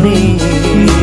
me.